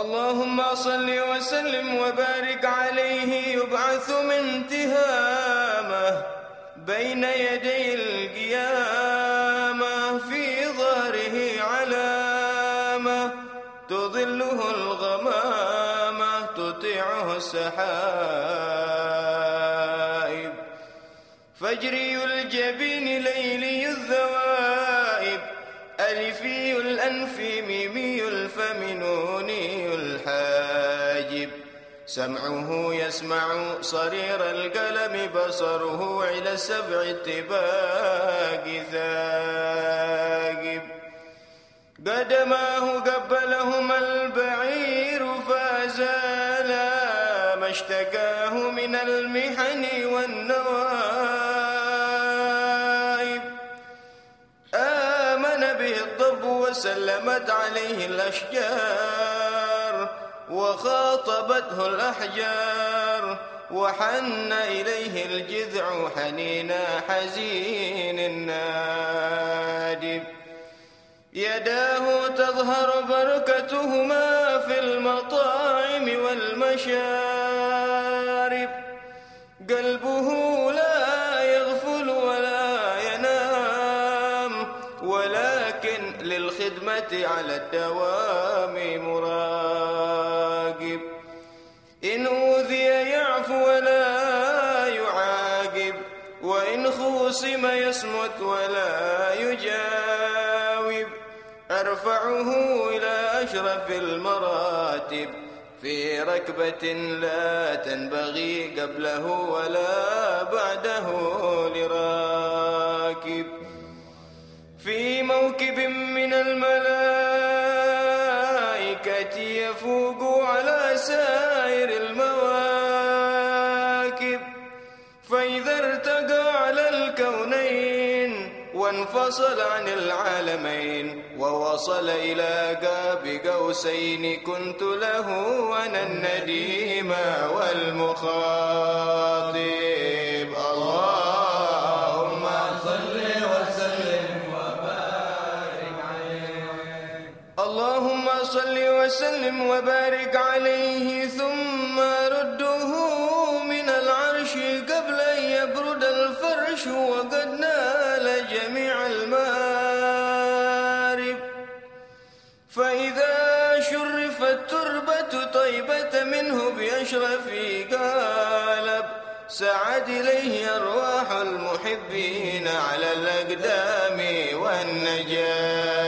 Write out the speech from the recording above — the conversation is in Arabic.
اللهم صل وسلم وبارك عليه يبعث من تهامه بين يدي القيامة في ظهره علامة تظله الغمامة تطيعه السحائب. فجري الجبين ليلي الذوائب ألفي الأنف ميمي الفم نوني سمعه يسمع صرير القلم بصره إلى سبع اتباق ثاقب. قدماه قبلهما البعير فازالا ما اشتكاه من المحن والنوائب. آمن به الضب وسلمت عليه الأشجار. وخاطبته الأحجار وحن إليه الجذع حنينا حزين النادب يداه تظهر بركتهما في المطاعم والمشارب. قلبه لا يغفل ولا ينام ولكن للخدمة على الدوام وإن خوصم يصمت ولا يجاوب. أرفعه إلى أشرف المراتب. في ركبة لا تنبغي قبله ولا بعده لراكب. في موكب من الملائكة يفوق على سائر المواكب وانفصل عن العالمين ووصل إلى قاب قوسين كنت له أنا النديم والمخاطب. اللهم صل وسلم وبارك عليه. اللهم صل وسلم وبارك عليه ثم رده من العرش قبل أن يبرد الفرش وقد بأشرف قالب سعد إليه أرواح المحبين على الأقدام والنجاة.